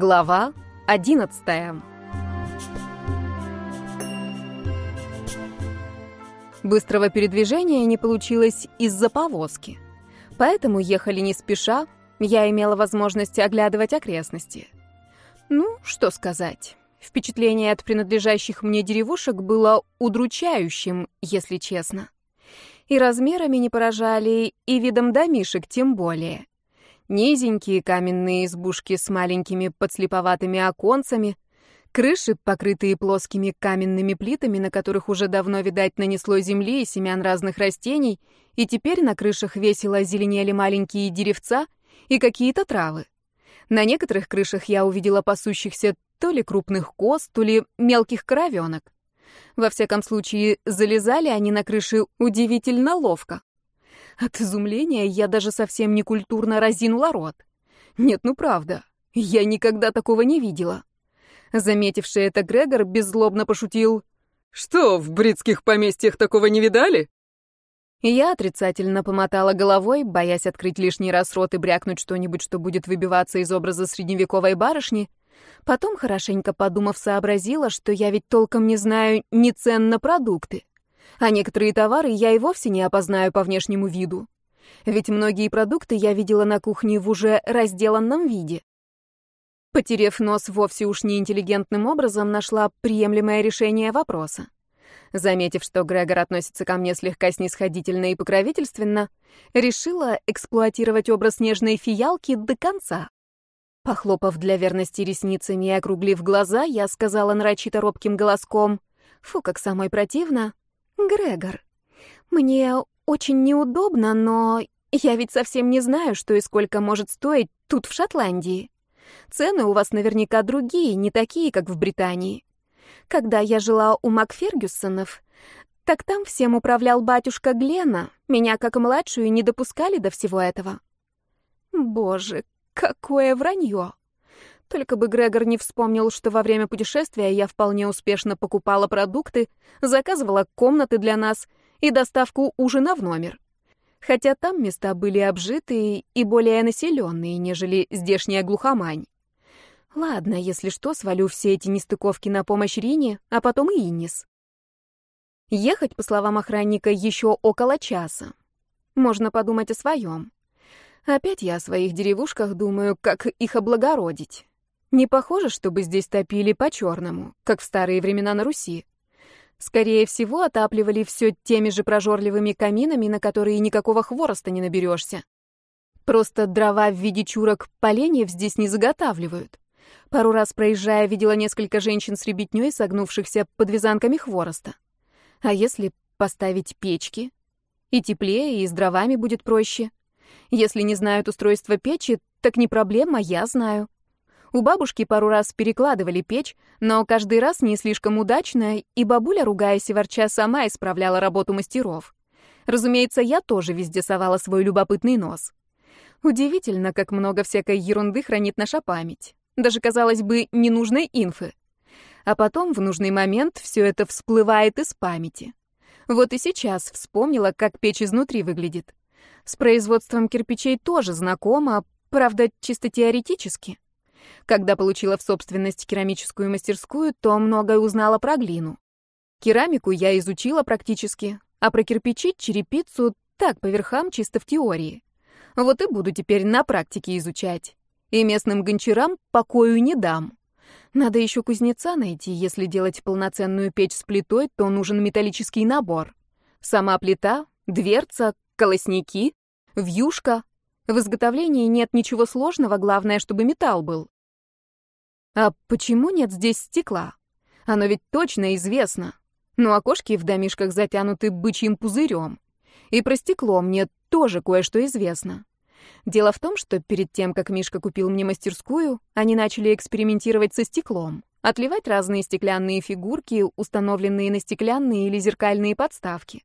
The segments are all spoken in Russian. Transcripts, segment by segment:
Глава 11 Быстрого передвижения не получилось из-за повозки. Поэтому ехали не спеша, я имела возможность оглядывать окрестности. Ну, что сказать. Впечатление от принадлежащих мне деревушек было удручающим, если честно. И размерами не поражали, и видом домишек тем более. Низенькие каменные избушки с маленькими подслеповатыми оконцами, крыши, покрытые плоскими каменными плитами, на которых уже давно, видать, нанесло земли и семян разных растений, и теперь на крышах весело зеленели маленькие деревца и какие-то травы. На некоторых крышах я увидела пасущихся то ли крупных коз, то ли мелких коровенок. Во всяком случае, залезали они на крыши удивительно ловко. От изумления я даже совсем некультурно разинула рот. Нет, ну правда, я никогда такого не видела. Заметивший это Грегор беззлобно пошутил. «Что, в бритских поместьях такого не видали?» Я отрицательно помотала головой, боясь открыть лишний раз рот и брякнуть что-нибудь, что будет выбиваться из образа средневековой барышни. Потом, хорошенько подумав, сообразила, что я ведь толком не знаю ни цен на продукты. А некоторые товары я и вовсе не опознаю по внешнему виду. Ведь многие продукты я видела на кухне в уже разделанном виде. Потерев нос вовсе уж неинтеллигентным образом, нашла приемлемое решение вопроса. Заметив, что Грегор относится ко мне слегка снисходительно и покровительственно, решила эксплуатировать образ нежной фиалки до конца. Похлопав для верности ресницами и округлив глаза, я сказала нарочито робким голоском, «Фу, как самой противно, «Грегор, мне очень неудобно, но я ведь совсем не знаю, что и сколько может стоить тут, в Шотландии. Цены у вас наверняка другие, не такие, как в Британии. Когда я жила у Макфергюсонов, так там всем управлял батюшка Глена. Меня, как младшую, не допускали до всего этого. Боже, какое вранье! Только бы Грегор не вспомнил, что во время путешествия я вполне успешно покупала продукты, заказывала комнаты для нас и доставку ужина в номер. Хотя там места были обжитые и более населенные, нежели здешняя глухомань. Ладно, если что, свалю все эти нестыковки на помощь Рине, а потом и Иннис. Ехать, по словам охранника, еще около часа. Можно подумать о своем. Опять я о своих деревушках думаю, как их облагородить. Не похоже, чтобы здесь топили по-черному, как в старые времена на Руси. Скорее всего, отапливали все теми же прожорливыми каминами, на которые никакого хвороста не наберешься. Просто дрова в виде чурок поленьев здесь не заготавливают. Пару раз проезжая, видела несколько женщин с ребятней, согнувшихся под вязанками хвороста. А если поставить печки? И теплее, и с дровами будет проще. Если не знают устройство печи, так не проблема, я знаю. У бабушки пару раз перекладывали печь, но каждый раз не слишком удачно, и бабуля, ругаясь и ворча, сама исправляла работу мастеров. Разумеется, я тоже везде совала свой любопытный нос. Удивительно, как много всякой ерунды хранит наша память. Даже, казалось бы, ненужной инфы. А потом, в нужный момент, все это всплывает из памяти. Вот и сейчас вспомнила, как печь изнутри выглядит. С производством кирпичей тоже знакома, правда, чисто теоретически. Когда получила в собственность керамическую мастерскую, то многое узнала про глину. Керамику я изучила практически, а про кирпичи, черепицу так, по верхам, чисто в теории. Вот и буду теперь на практике изучать. И местным гончарам покою не дам. Надо еще кузнеца найти. Если делать полноценную печь с плитой, то нужен металлический набор. Сама плита, дверца, колосники, вьюшка. В изготовлении нет ничего сложного, главное, чтобы металл был. А почему нет здесь стекла? Оно ведь точно известно. Но окошки в домишках затянуты бычьим пузырем. И про стекло мне тоже кое-что известно. Дело в том, что перед тем, как Мишка купил мне мастерскую, они начали экспериментировать со стеклом, отливать разные стеклянные фигурки, установленные на стеклянные или зеркальные подставки.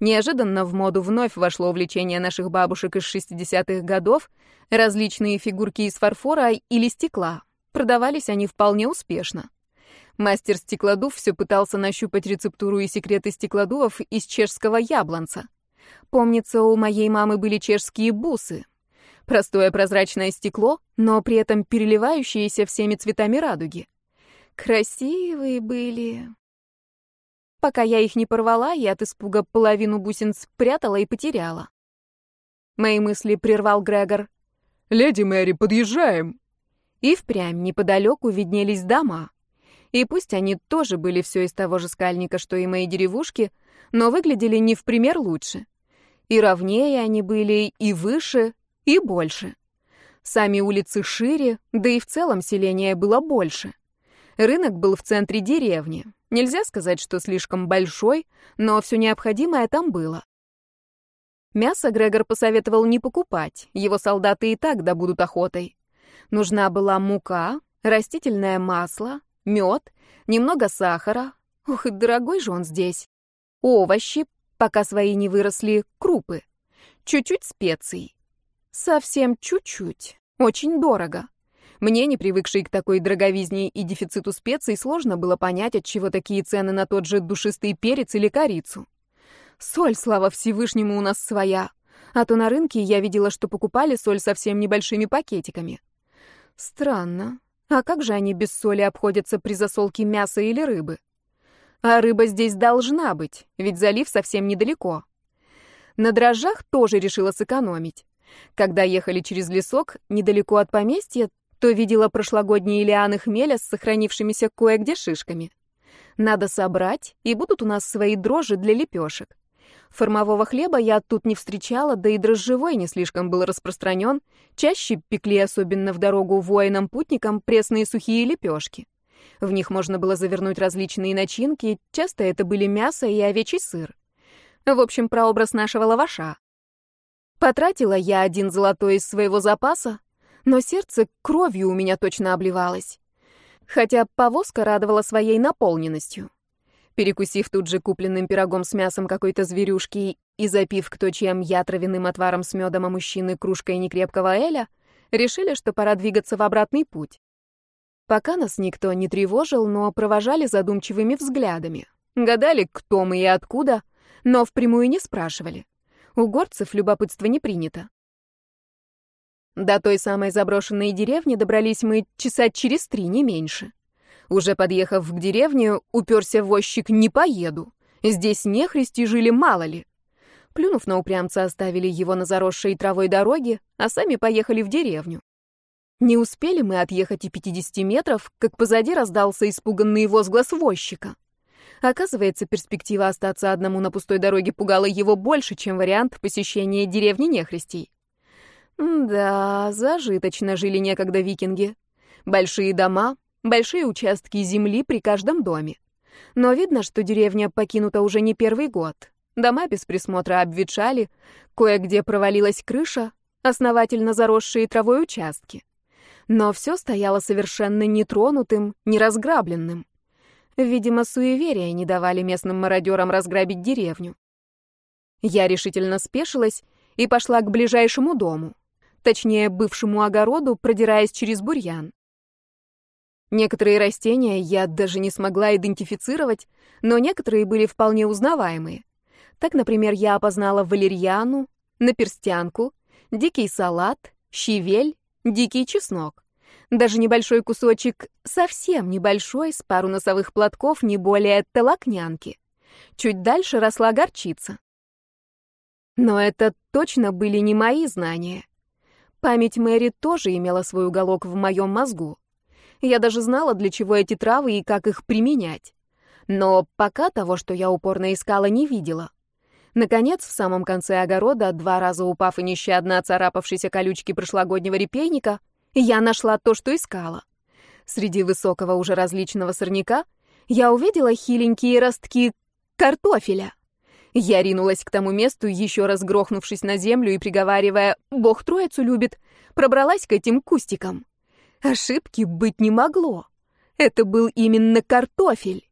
Неожиданно в моду вновь вошло увлечение наших бабушек из 60-х годов, различные фигурки из фарфора или стекла, Продавались они вполне успешно. Мастер стеклодув все пытался нащупать рецептуру и секреты стеклодувов из чешского яблонца. Помнится, у моей мамы были чешские бусы. Простое прозрачное стекло, но при этом переливающееся всеми цветами радуги. Красивые были. Пока я их не порвала, я от испуга половину бусин спрятала и потеряла. Мои мысли прервал Грегор. «Леди Мэри, подъезжаем!» И впрямь неподалеку виднелись дома. И пусть они тоже были все из того же скальника, что и мои деревушки, но выглядели не в пример лучше. И ровнее они были, и выше, и больше. Сами улицы шире, да и в целом селение было больше. Рынок был в центре деревни. Нельзя сказать, что слишком большой, но все необходимое там было. Мясо Грегор посоветовал не покупать, его солдаты и так добудут охотой. Нужна была мука, растительное масло, мед, немного сахара. Ух, дорогой же он здесь. Овощи, пока свои не выросли, крупы. Чуть-чуть специй. Совсем чуть-чуть. Очень дорого. Мне, не привыкшей к такой дороговизне и дефициту специй, сложно было понять, от чего такие цены на тот же душистый перец или корицу. Соль, слава Всевышнему, у нас своя. А то на рынке я видела, что покупали соль совсем небольшими пакетиками. Странно. А как же они без соли обходятся при засолке мяса или рыбы? А рыба здесь должна быть, ведь залив совсем недалеко. На дрожжах тоже решила сэкономить. Когда ехали через лесок, недалеко от поместья, то видела прошлогодние лианы хмеля с сохранившимися кое-где шишками. Надо собрать, и будут у нас свои дрожжи для лепешек. Формового хлеба я тут не встречала, да и дрожжевой не слишком был распространен. Чаще пекли, особенно в дорогу воинам-путникам, пресные сухие лепешки. В них можно было завернуть различные начинки, часто это были мясо и овечий сыр. В общем, прообраз нашего лаваша. Потратила я один золотой из своего запаса, но сердце кровью у меня точно обливалось. Хотя повозка радовала своей наполненностью. Перекусив тут же купленным пирогом с мясом какой-то зверюшки и запив кто чем я отваром с медом, а мужчины кружкой некрепкого эля, решили, что пора двигаться в обратный путь. Пока нас никто не тревожил, но провожали задумчивыми взглядами. Гадали, кто мы и откуда, но впрямую не спрашивали. У горцев любопытство не принято. До той самой заброшенной деревни добрались мы часа через три, не меньше. Уже подъехав к деревне, уперся возчик «не поеду». Здесь нехристи жили мало ли. Плюнув на упрямца, оставили его на заросшей травой дороге, а сами поехали в деревню. Не успели мы отъехать и 50 метров, как позади раздался испуганный возглас возчика. Оказывается, перспектива остаться одному на пустой дороге пугала его больше, чем вариант посещения деревни нехристей. Да, зажиточно жили некогда викинги. Большие дома, большие участки земли при каждом доме. Но видно, что деревня покинута уже не первый год. Дома без присмотра обветшали, кое-где провалилась крыша, основательно заросшие травой участки. Но все стояло совершенно нетронутым, неразграбленным. Видимо, суеверия не давали местным мародерам разграбить деревню. Я решительно спешилась и пошла к ближайшему дому, точнее, бывшему огороду, продираясь через бурьян. Некоторые растения я даже не смогла идентифицировать, но некоторые были вполне узнаваемые. Так, например, я опознала валерьяну, наперстянку, дикий салат, щавель, дикий чеснок. Даже небольшой кусочек, совсем небольшой, с пару носовых платков, не более толокнянки. Чуть дальше росла горчица. Но это точно были не мои знания. Память Мэри тоже имела свой уголок в моем мозгу. Я даже знала, для чего эти травы и как их применять. Но пока того, что я упорно искала, не видела. Наконец, в самом конце огорода, два раза упав и нещадно оцарапавшейся колючки прошлогоднего репейника, я нашла то, что искала. Среди высокого уже различного сорняка я увидела хиленькие ростки картофеля. Я ринулась к тому месту, еще раз грохнувшись на землю и приговаривая «Бог троицу любит», пробралась к этим кустикам. Ошибки быть не могло. Это был именно картофель.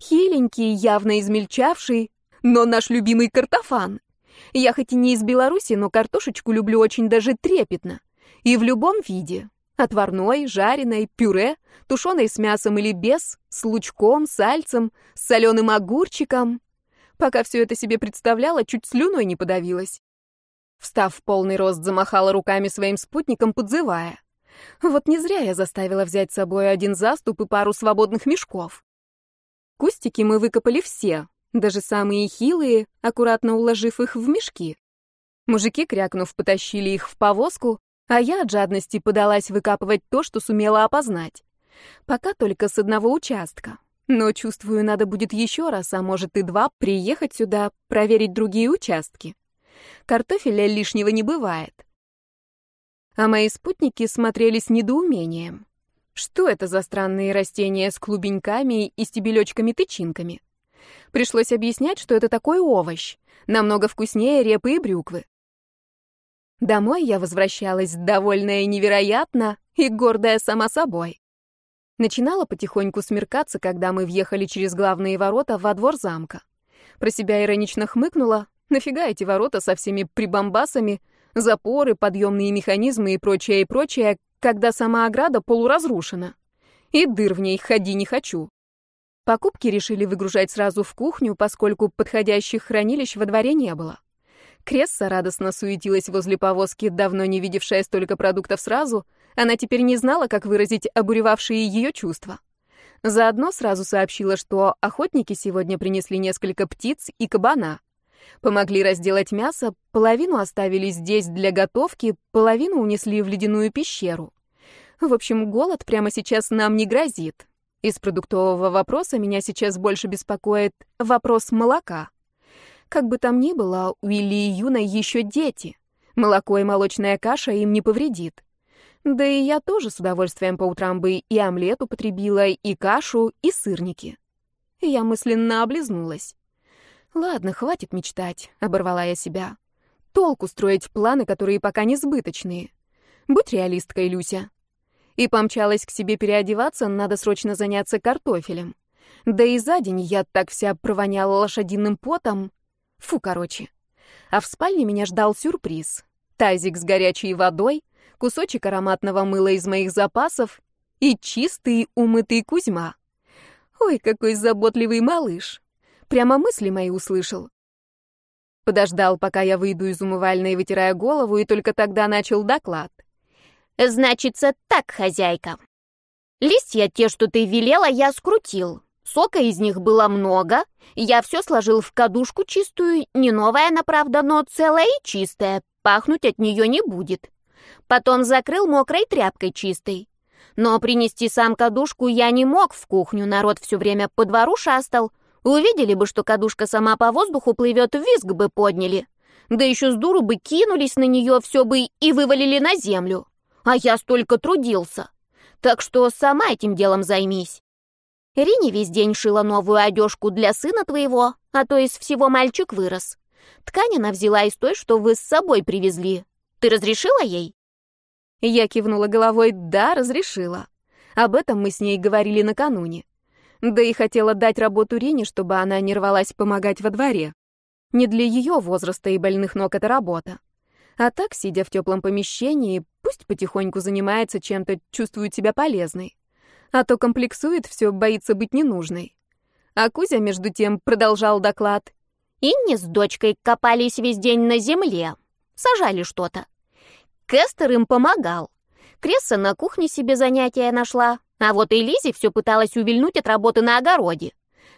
Хиленький, явно измельчавший, но наш любимый картофан. Я хоть и не из Беларуси, но картошечку люблю очень даже трепетно. И в любом виде. Отварной, жареной, пюре, тушеной с мясом или без, с лучком, сальцем, с соленым огурчиком. Пока все это себе представляла, чуть слюной не подавилась. Встав в полный рост, замахала руками своим спутникам, подзывая. Вот не зря я заставила взять с собой один заступ и пару свободных мешков. Кустики мы выкопали все, даже самые хилые, аккуратно уложив их в мешки. Мужики, крякнув, потащили их в повозку, а я от жадности подалась выкапывать то, что сумела опознать. Пока только с одного участка. Но, чувствую, надо будет еще раз, а может и два, приехать сюда, проверить другие участки. Картофеля лишнего не бывает. А мои спутники смотрели с недоумением. Что это за странные растения с клубеньками и стебелечками-тычинками? Пришлось объяснять, что это такой овощ, намного вкуснее репы и брюквы. Домой я возвращалась довольная невероятно и гордая сама собой. Начинало потихоньку смеркаться, когда мы въехали через главные ворота во двор замка. Про себя иронично хмыкнула. Нафига эти ворота со всеми прибамбасами, запоры, подъемные механизмы и прочее, и прочее, когда сама ограда полуразрушена? И дыр в ней ходи не хочу. Покупки решили выгружать сразу в кухню, поскольку подходящих хранилищ во дворе не было. Кресса радостно суетилась возле повозки, давно не видевшая столько продуктов сразу. Она теперь не знала, как выразить обуревавшие ее чувства. Заодно сразу сообщила, что охотники сегодня принесли несколько птиц и кабана. Помогли разделать мясо, половину оставили здесь для готовки, половину унесли в ледяную пещеру. В общем, голод прямо сейчас нам не грозит. Из продуктового вопроса меня сейчас больше беспокоит вопрос молока. Как бы там ни было, у Ильи и Юна еще дети. Молоко и молочная каша им не повредит. Да и я тоже с удовольствием по утрам бы и омлет употребила, и кашу, и сырники. Я мысленно облизнулась. «Ладно, хватит мечтать», — оборвала я себя. «Толку строить планы, которые пока не сбыточные. Будь реалисткой, Люся». И помчалась к себе переодеваться, надо срочно заняться картофелем. Да и за день я так вся провоняла лошадиным потом. Фу, короче. А в спальне меня ждал сюрприз. Тазик с горячей водой, кусочек ароматного мыла из моих запасов и чистый умытый Кузьма. Ой, какой заботливый малыш. Прямо мысли мои услышал. Подождал, пока я выйду из умывальной, вытирая голову, и только тогда начал доклад. «Значится так, хозяйка. Листья те, что ты велела, я скрутил. Сока из них было много. Я все сложил в кадушку чистую, не новая она, но целая и чистая. Пахнуть от нее не будет. Потом закрыл мокрой тряпкой чистой. Но принести сам кадушку я не мог в кухню, народ все время по двору шастал. Увидели бы, что кадушка сама по воздуху плывет, визг бы подняли. Да еще с дуру бы кинулись на нее, все бы и вывалили на землю. А я столько трудился. Так что сама этим делом займись. Рине весь день шила новую одежку для сына твоего, а то из всего мальчик вырос. Ткань она взяла из той, что вы с собой привезли. Ты разрешила ей?» Я кивнула головой «да, разрешила». Об этом мы с ней говорили накануне. Да и хотела дать работу Рине, чтобы она не рвалась помогать во дворе. Не для ее возраста и больных ног это работа. А так, сидя в теплом помещении, пусть потихоньку занимается чем-то, чувствует себя полезной а то комплексует все, боится быть ненужной. А Кузя, между тем, продолжал доклад. Инни с дочкой копались весь день на земле, сажали что-то. Кестер им помогал. Кресса на кухне себе занятия нашла, а вот и Лизи все пыталась увильнуть от работы на огороде.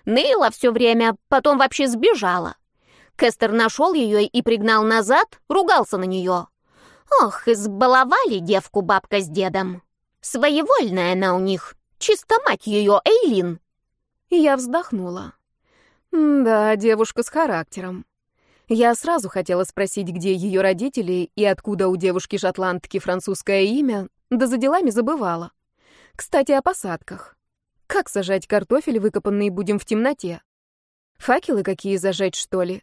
Ныла все время, потом вообще сбежала. Кестер нашел ее и пригнал назад, ругался на нее. Ох, избаловали девку бабка с дедом. Своевольная она у них, Чисто мать ее, Эйлин!» Я вздохнула. «Да, девушка с характером. Я сразу хотела спросить, где ее родители и откуда у девушки-шотландки французское имя, да за делами забывала. Кстати, о посадках. Как сажать картофель, выкопанный будем в темноте? Факелы какие зажечь, что ли?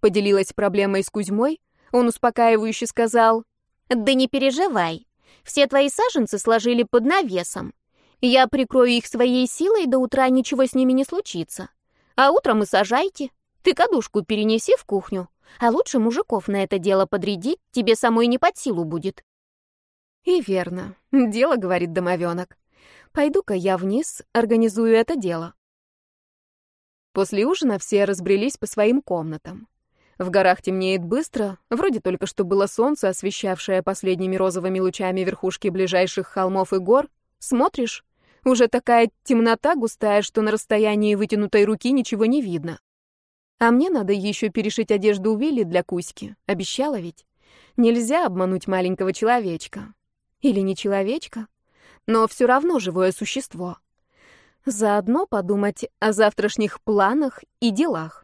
Поделилась проблемой с Кузьмой. Он успокаивающе сказал. «Да не переживай. Все твои саженцы сложили под навесом. Я прикрою их своей силой, до утра ничего с ними не случится. А утром и сажайте. Ты кадушку перенеси в кухню, а лучше мужиков на это дело подрядить, тебе самой не под силу будет». «И верно. Дело, — говорит домовенок. Пойду-ка я вниз, организую это дело». После ужина все разбрелись по своим комнатам. В горах темнеет быстро, вроде только что было солнце, освещавшее последними розовыми лучами верхушки ближайших холмов и гор. Смотришь, уже такая темнота густая, что на расстоянии вытянутой руки ничего не видно. А мне надо еще перешить одежду у Вилли для Кузьки. Обещала ведь. Нельзя обмануть маленького человечка. Или не человечка, но все равно живое существо. Заодно подумать о завтрашних планах и делах.